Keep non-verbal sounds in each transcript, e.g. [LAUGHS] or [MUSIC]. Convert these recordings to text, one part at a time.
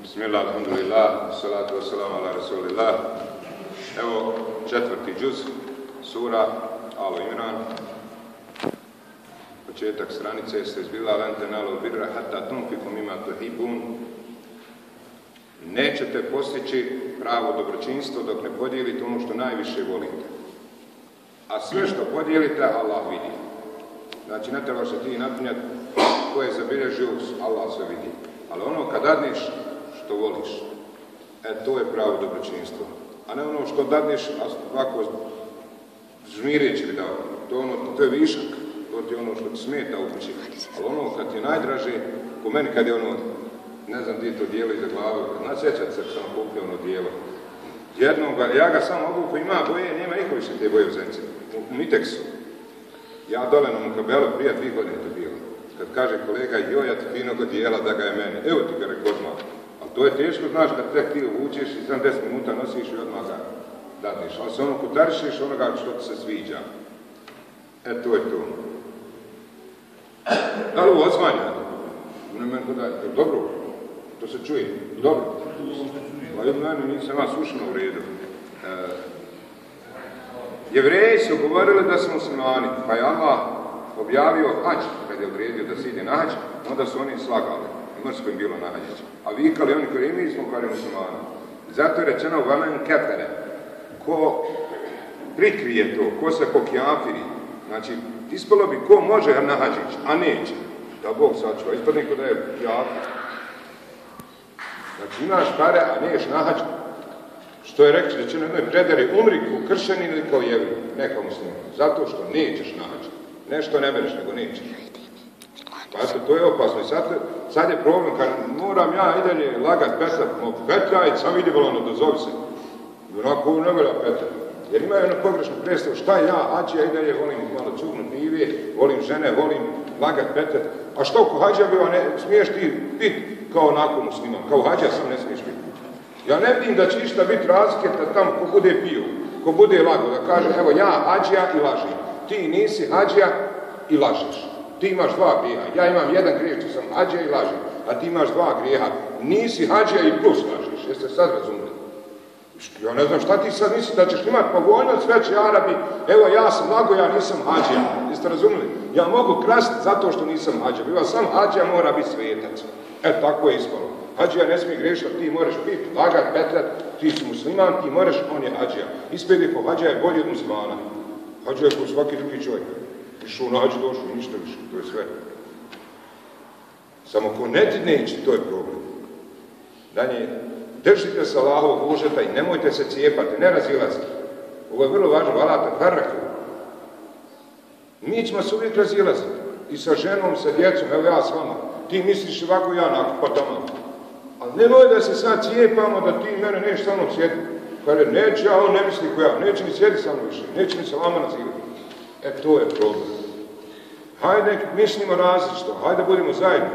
Bismillah, alhamdulillah, salatu wassalamu ala rasulillah. Evo četvrti džuz, sura Alo Imran. Početak stranice se zbila lente nalo birra hatta tunfikum ima tuhibun. Nećete postići pravo dobročinstvo dok ne podijelite ono što najviše volite. A sve što podijelite, Allah vidi. Znači, ne treba se ti napinjati ko je zabilježio, Allah sve vidi. Ali ono kad dadneš što voliš, e to je pravo dobročinstvo. A ne ono što dadneš, a ovako žmireći li dao. To, ono, to je višak, to ti je ono što ti smeta u kući. Ali ono kad ti je najdraže, po meni kad je ono, ne znam gdje to dijelo iza glave, nasjećat se sam kupio ono dijelo. Jednog, ja ga sam mogu, ko ima boje, nema niko više te boje u zemci. U Miteksu. Ja dole na Mukabelu, prije dvije godine to bilo. Kad kaže kolega, joj, ja ti finog dijela da ga je meni. Evo ti ga rekao odmah. To je teško, znaš, kad tek ti uvučeš i 70 minuta nosiš i odmah ga dadneš. Ali se ono kutarišeš onoga što ti se sviđa. E, to je to. Da li ovo meni da dobro. To se čuje. Dobro. Pa jedno meni nisam vas ušno u redu. E, Jevreji su govorili da su muslimani, pa je Allah objavio hađ, kad je odredio da se ide na hađ, onda su oni slagali. Mrsko im bilo na hađić. A vikali oni koji mi smo kao muslimani. Zato je rečeno vamen kefere. Ko prikrije to, ko se pokjafiri. Znači, ispalo bi ko može na hađić, a neće. Da Bog sačuva. Ispadne ko da je kjafir. Znači, imaš pare, a. Što je rekao, rečeno jednoj predari, umri kao kršćanin ili kao jevri, ne kao. Zato što nećeš na hađ. Nešto ne bereš, nego nećeš. Pa eto, to je opasno. I sad, sad je problem, kad moram ja i dalje lagat Petra i sam vidi volano da zove se. I onako ne velja Petar. Jer imaju jednu pogrešnu predstavu, šta ja, hađi, ja i dalje volim malo cugnut nive, volim žene, volim lagat Petar. A što ko hađa biva, ne smiješ ti biti kao onako musliman, kao hađa sam ne smiješ biti. Ja ne vidim da će išta biti razlike da tamo ko bude pio, ko bude lago, da kaže, evo ja hađija i lažim. Ti nisi hađija i lažeš. Ti imaš dva grijeha. Ja imam jedan grijeh što sam hađija i lažem. A ti imaš dva grijeha. Nisi hađija i plus lažeš. Jeste sad razumeli? Ja ne znam šta ti sad misliš da ćeš imati povoljnost veći Arabi. Evo ja sam lago, ja nisam hađija. Jeste razumeli? Ja mogu krasti zato što nisam hađija. Biva sam hađija mora biti svetac. E tako je ispalo. Hađija ne smije grešati, ti moraš piti, lagat, petrat, ti si musliman, ti moraš, on je hađija. Ispedi po hađija je bolji od muslimana. Hađija je kao svaki drugi čovjek. Išao na hađu, došao, ništa više, to je sve. Samo ko ne neće, to je problem. Dalje, držite se Allahovog užeta i nemojte se cijepati, ne razilaziti. Ovo je vrlo važno, valate farraku. Mi ćemo se uvijek razilaziti. I sa ženom, sa djecom, evo ja s vama. Ti misliš ovako, ja onako, pa tamo. Ali nemoj da se sad cijepamo da ti mene neš sa mnom sjediti. Kaže, neće, a on ne misli ko ja, neće ni sjediti sa mnom više, neće ni sa vama nazivati. E, to je problem. Hajde, mislimo različito, hajde budemo zajedno.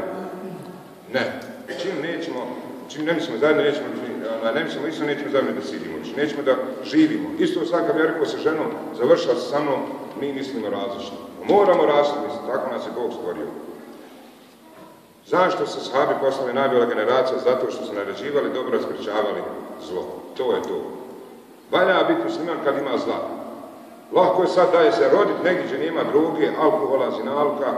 Ne, čim nećemo, čim ne mislimo zajedno, nećemo, ne mislimo isto, nećemo zajedno da sidimo više, nećemo da živimo. Isto sad kad sa ženom, završila se sa mnom, mi mislimo različito. Moramo različiti, tako nas je Bog stvorio. Zašto su sahabi poslali najbolja generacija? Zato što su naređivali dobro, sprečavali zlo. To je to. Valja biti musliman kad ima zla. Lahko je sad da je se rodit negdje gdje nema droge, alkohola, zinalka,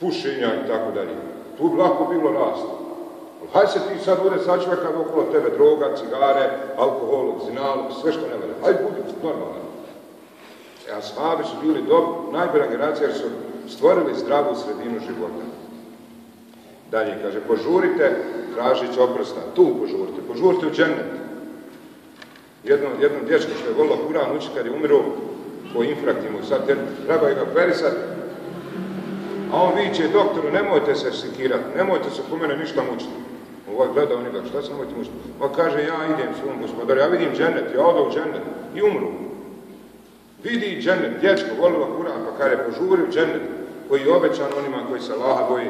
pušenja i tako dalje. Tu bi lahko bilo rast. Hajde se ti sad bude sačuvaj kad okolo tebe droga, cigare, alkohol, zinalka, sve što ne valja. Hajde budi normalan. E, a sahabi su bili dobro, najbolja generacija jer su stvorili zdravu sredinu života. Dalje kaže, požurite tražići oprosta. Tu požurite, požurite u džennet. Jedno, jedno dječko što je volilo Kuran uči kad je umro po infraktimu, sad treba ga perisat, a on viće doktoru, nemojte se sikirati, nemojte se po mene ništa mučiti. Ovaj gleda on njega, šta se nemojte mučiti? On kaže, ja idem svom gospodaru, ja vidim džennet, ja odo u džennet i umru. Vidi džennet, dječko volilo Kuran, pa kaže, požuri u džennet koji je obećan onima koji se Allaha boji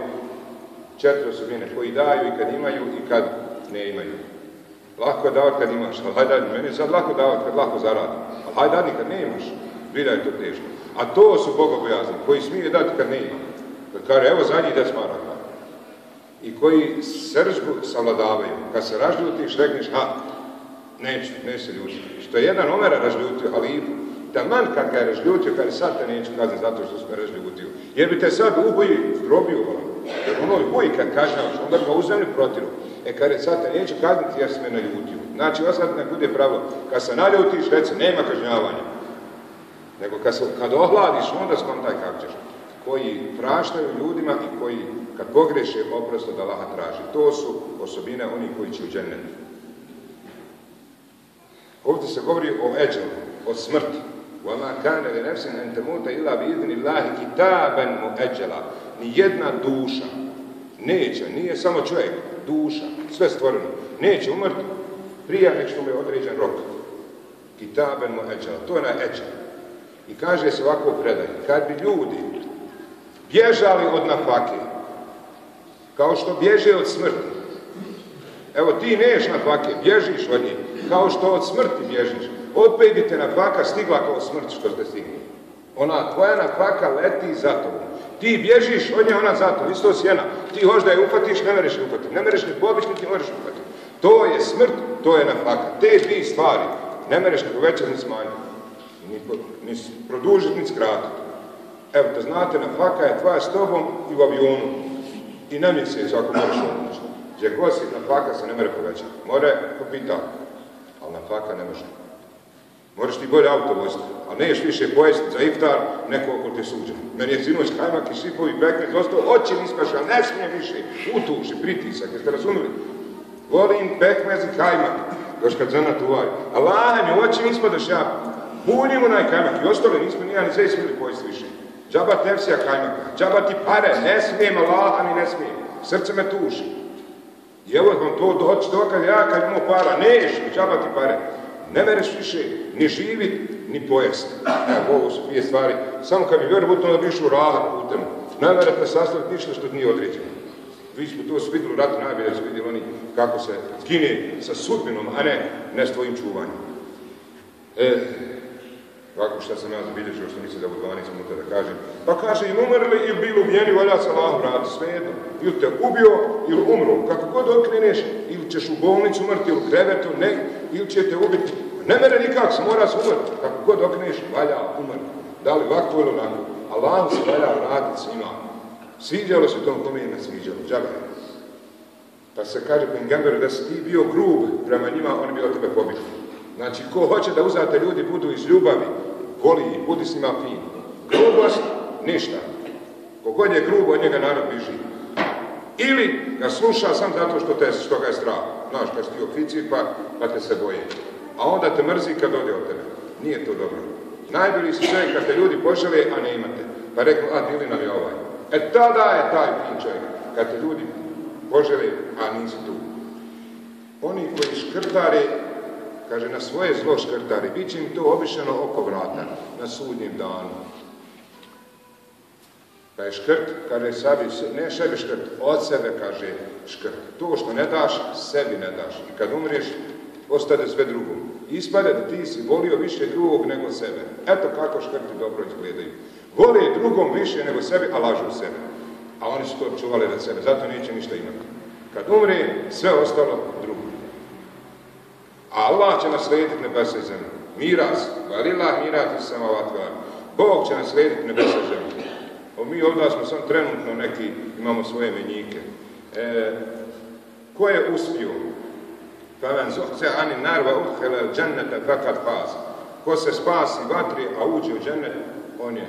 četiri osobine, koji daju i kad imaju i kad ne imaju. Lako je davati kad imaš, ali meni je sad lako davati kad lako zaradi. Ali dati kad ne imaš, vidi je to teško. A to su bogobojazni, koji smije dati kad ne ima. Kad kaže, evo zadnji des maraka. i koji sržbu savladavaju. Kad se razljutiš, rekneš, ha, neću, neću se ljutiti. Što je jedan Omer razljutio halifu, man kad ga je razljutio, kad sad te neću kazniti zato što se razljutio. Jer bi te sad uboji zdrobio, jer ono boji kad kažnjavaš, onda ga u zemlji protiru. E kad je sad te neću kazniti jer se me naljutio. Znači, osad ne bude pravilo, kad se naljutiš, reci, nema kažnjavanja. Nego kad, se, kad ohladiš, onda skontaj kako ćeš. Koji praštaju ljudima i koji kad pogreše oprost da Allaha traži. To su osobine oni koji će u džennet. Ovdje se govori o eđelu, o smrti. وَمَا كَانَ لِنَفْسٍ أَنْ تَمُوتَ إِلَّا بِإِذْنِ اللَّهِ كِتَابًا مُؤَجَّلًا Nijedna duša neće, nije samo čovjek, duša, sve stvoreno, neće umrti prije nek što mu je određen rok. Kitaben mu To je na eđel. I kaže se ovako predaj, kad bi ljudi bježali od nafake, kao što bježe od smrti, evo ti neš nafake, bježiš od njih, kao što od smrti bježiš, opet bi te nafaka stigla kao smrt što ste stigli. Ona tvoja nafaka leti za tobom. Ti bježiš od nje, ona za to, isto sjena. Ti hoš da je uhvatiš, ne mereš je uhvatiti. Ne mereš ni pobić, ti možeš uhvatiti. To je smrt, to je nafaka. Te dvije stvari ne mereš ni povećati, ni smanjiti. Ni, produžiti, ni skratiti. Evo, da znate, nafaka je tvoja s tobom i u avionu. I na mjesec, ako možeš odlučiti. Gdje god si, nafaka se ne mere povećati. More popita, ali nafaka ne može. Moraš ti bolje auto voziti, a neš više pojesti za iftar neko oko te suđa. Meni je sinoć kajmak i šipovi pekmez ostao, oči mi spaša, ne smije više, utuši, pritisak, jeste razumili? Volim pekmez i kajmak, još kad zana tuvari. Allah mi oči mi spadaš ja, punim onaj kajmak i ostale nismo nija ni sve smili pojesti više. Džaba tefsija kajmaka, džaba ti pare, ne smijem mi ne smijem, srce me tuši. I evo vam to doći dokad ja kad imamo para, neš, džaba ti pare. Ne mereš više ni živit, ni pojest. Evo, ovo su dvije stvari. Samo kad bi vjerovatno da bi išao rahat putem, ne sastaviti ništa što nije određeno. Vi smo to svi u ratu najbolje su vidjeli oni kako se skine sa sudbinom, a ne, ne s tvojim čuvanjem. E, Ovako šta sam ja zabilježio, što mislim da u 12 minuta da kažem. Pa kaže, ili umrli ili bili ubijeni, valja se Allah vrati, svejedno. Ili te ubio, ili umro. Kako god okreneš, ili ćeš u bolnicu umrti, ili u krevetu, ne, ili će te ubiti. Ne mene nikak, mora se umrti. Kako god okreneš, valja umrti. Da li ovako ili onako. Allah se valja vratiti svima. Sviđalo se tom kome ime sviđalo. Džaba Pa se kaže Pengamberu da si ti bio grub prema njima, oni bi od tebe pobili. Znači, ko hoće da uzate ljudi budu iz ljubavi, voli ih, budi s njima fin. Grubost, ništa. Kogod je grubo, od njega narod biži. Ili ga sluša sam zato što, te, što ga je strah. Znaš, kad si ti oficir, pa, pa te se boje. A onda te mrzi kad ode od tebe. Nije to dobro. Najbolji si čovjek kad te ljudi požele, a ne imate. Pa rekao, a dili nam je ovaj. E tada je taj fin čovjek. Kad te ljudi požele, a nisi tu. Oni koji škrtare, kaže, na svoje zlo škrtari, bit će im to obišeno oko vrata na sudnjem danu. Je škrt, kaže sabi, ne sebi škrt, od sebe kaže škrt. To što ne daš, sebi ne daš. I kad umriješ, ostade sve drugo. Ispade da ti si volio više drugog nego sebe. Eto kako škrti dobro izgledaju. Vole drugom više nego sebi, a lažu sebe. A oni su to čuvali na sebe, zato neće ništa imati. Kad umre, sve ostalo drugo. Allah će naslijediti nebesa i zemlju. Miras, valila miras i samavatvar. Bog će naslijediti nebesa i zemlju. O, mi ovdje smo sam trenutno neki, imamo svoje menjike. E, ko je uspio? Faman zuhse ani narva udhele džennete fakat faz. Ko se spasi vatri, a uđe u džennet, on je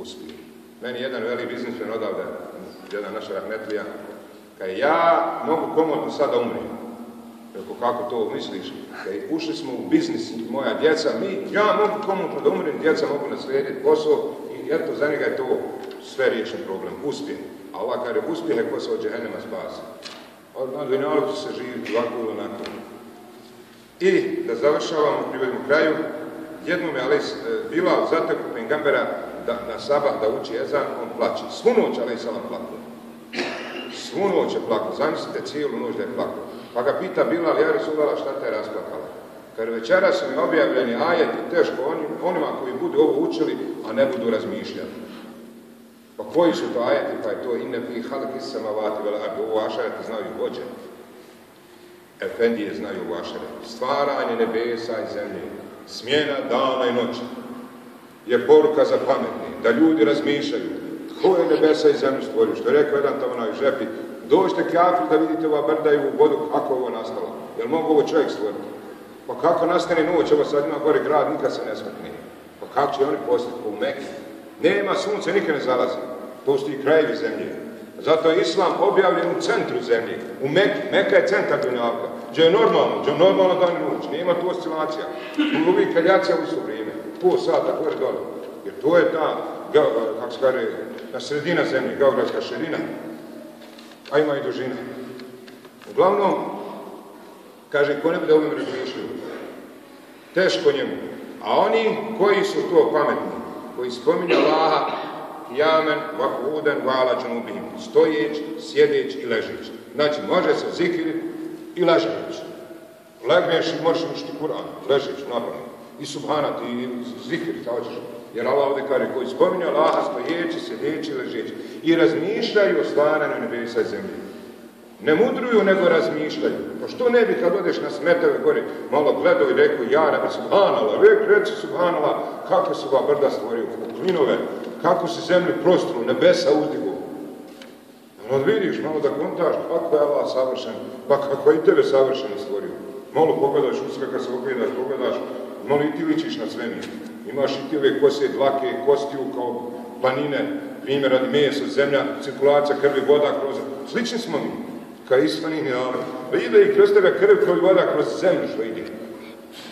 uspio. Meni jedan veli biznismen odavde, jedan naša rahmetlija, kaj ja mogu komotno sada umriti. Rekao, kako to misliš? Kaj ušli smo u biznis, moja djeca, mi, ja mogu komotno da umrem, djeca mogu naslijediti posao i eto, za njega je to sve riješen problem, uspjeh. A ova kaže, uspjeh je ko se od džehennema spasi. Se živjeti ovako ili onako. I da završavamo, privedimo kraju, jednom je ali bila zateku Pengambera da, na sabah da uči ezan, on plaće. Svu noć ali salam. Svu noć je plakao. Zamislite cijelu noć da je plakao. Pa ga pita Bilal, ja Resulala, šta te je rasplakala? Kad večera su mi objavljeni ajeti teško onima koji budu ovo učili, a ne budu razmišljati. Pa koji su to ajeti, pa je to ine fi halki samavati vel ardi, ovo ašareti znaju vođe. Efendije znaju ovo. Stvaranje nebesa i zemlje, smjena dana i noći je poruka za pametni, da ljudi razmišljaju ko je nebesa i zemlju stvorio, što je rekao jedan tamo onaj žepi, dođite kafir da vidite ova brda i u vodu, kako ovo nastalo. Jel mogu ovo čovjek stvoriti? Pa kako nastane noć, ovo sad ima gore grad, nikad se ne smrtni. Pa kako će oni postati po Mekke? Nema sunce, nikad ne zalazi. Postoji krajevi zemlje. Zato je Islam objavljen u centru zemlje, u Mekke. Meka je centar dunjavka. Gdje je normalno, gdje je normalno dan i noć. Nema tu oscilacija. Tu uvijek kaljacija u isto vrijeme. Pol sata, gore dole. Jer to je ta, kako se kaže, na sredina zemlje, geografska širina. A ima i dužina. Uglavnom, kaže, ko ne bude ovim razmišljaju, teško njemu. A oni koji su to pametni, koji spominju Allaha, jamen, vakuden, vala, džanubihim, stojeć, sjedeć i ležeć. Znači, može se zikiriti i ležeć. Legneš i možeš učiti Kur'an, ležeć, napravno. I subhanat, i zikir, šta hoćeš. Jer Allah ovdje kaže, koji spominju Allaha, stojeći, sjedeći, ležeći. I razmišljaju o stvaranju nebesa i zemlje. Ne mudruju, nego razmišljaju. Pa što ne bi kad odeš na smetove gore, malo gledao i rekao, ja rabi subhanala, rek, reci subhanala, kako su ga brda stvorio, klinove, kako se zemlju prostru, nebesa uzdigu. Ono vidiš, malo da kontaš, kako je Allah savršen, pa kako i tebe savršeno stvorio. Malo pogledaš, uska kad se ogledaš, pogledaš, malo i ti ličiš na svemir. Imaš i ti ove kose, dlake, kostiju kao planine, primjer radi meso, zemlja, cirkulacija, krvi, voda, kroz... Slični smo mi, kao isfanini, ali pa ide i kroz tebe krv kao voda kroz zemlju što ide.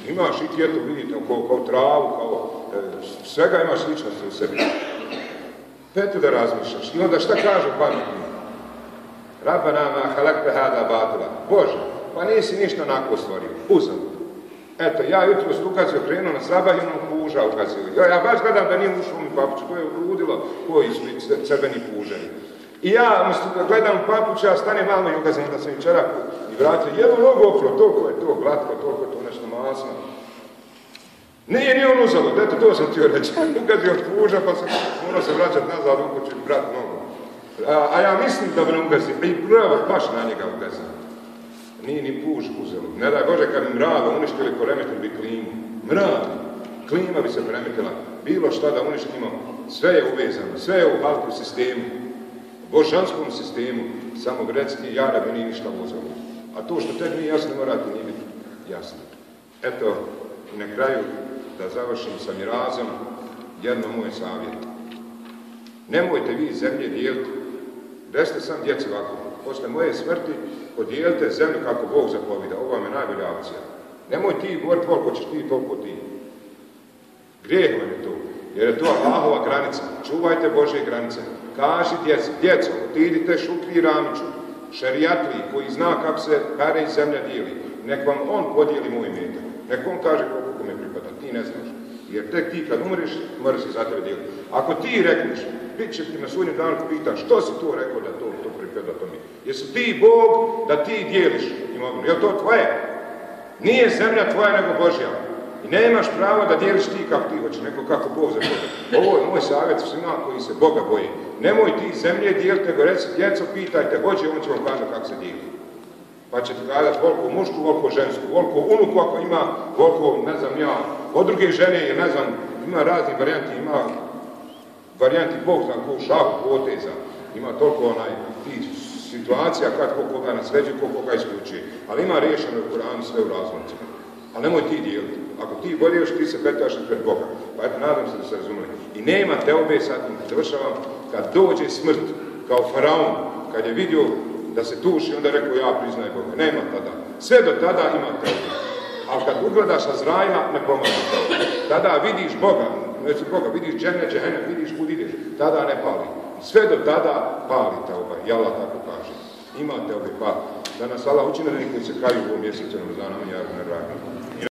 Imaš i ti, eto, vidite, kao, travu, kao... E, svega imaš sličnosti u sebi. Petu da razmišljaš. I onda šta kažu pametni? Rabana ma halakte hada batila. Bože, pa nisi ništa onako stvorio. Uzam. Eto, ja jutro s ukazio krenuo na sabah i onom puža ukazio. Ja, baš gledam da nije ušao mi papuću, to je ludilo koji su crveni puženi. I ja, da gledam papuća, stane malo i ukazim da sam i i vratio. Jednu nogu opro, toliko je to glatko, toliko je to nešto masno. Nije ni on uzalo, eto to sam htio reći. [LAUGHS] Ukazio od puža pa sam morao se vraćati nazad u kuću i brat nogu. A, ja mislim da me ugazi, i pravo baš na njega ugazio. Nije ni puž uzelo. Ne Bože kad bi mrava uništili, poremetili bi klimu. Mrav, klima bi se premetila. Bilo šta da uništimo, sve je uvezano, sve je u halku sistemu. Božanskom sistemu, samo grecki jara bi nije ništa uzelo. A to što tek nije jasno, morate nije biti jasno. Eto, i na kraju, da završim sa mirazom, jedno moje savjet. Nemojte vi zemlje dijeliti. Resite sam djeci ovako. Posle moje smrti podijelite zemlju kako Bog zapovida. Ovo vam je najbolja opcija. Nemoj ti govoriti koliko ćeš ti, toliko ti. Grijeh vam je to. Jer je to Allahova granica. Čuvajte Bože granice. Kaži djeco, idite šukri ramiću, šerijatli koji zna kako se pare iz zemlja dijeli. Nek vam on podijeli moj metak. Nek on kaže koliko kome pripada. Ti ne znaš. Jer tek ti kad umreš, mora se za tebe dijeliti. Ako ti rekneš, bit će ti na sudnjem danu pita što si to rekao da to, to pripada to mi. Jesu ti Bog da ti dijeliš imovinu? Je to tvoje? Nije zemlja tvoja nego Božja. I nemaš pravo da dijeliš ti kako ti nego kako Bog za. Ovo je moj savjet svima koji se Boga boje. Nemoj ti zemlje dijeliti, nego reci, djeco, pitajte, hoće, on će vam kazati kako se dijeli. Pa ćete kazati koliko mušku, koliko žensku, koliko unuku ako ima, koliko, ne znam ja, od druge žene, jer ne znam, ima raznih varijanti, ima varijanti Bog zna ko šaku poteza, ima toliko onaj tih situacija kad ko koga nasređe, ko koga isključuje. Ali ima riješeno u Koranu sve u razlomcima. Ali nemoj ti dijeliti. Ako ti bolješ, ti se petaš pred Boga. Pa eto, nadam se da se razumeli. I nema teobe, sad završavam, kad dođe smrt, kao faraon, kad je vidio da se tuši, onda rekao ja priznaj Boga. Nema tada. Sve do tada ima teobe. Ali kad ugledaš Azraila, ne pomoći teobe. Tada vidiš Boga, neću Boga, vidiš džene, džene, vidiš kud ideš. Tada ne pali. Sve do tada pali teoba. I Allah tako kaže. Ima teobe, pa da nas Allah učine koji se kaju u ovom mjesecu Ramazana, ja ne radim.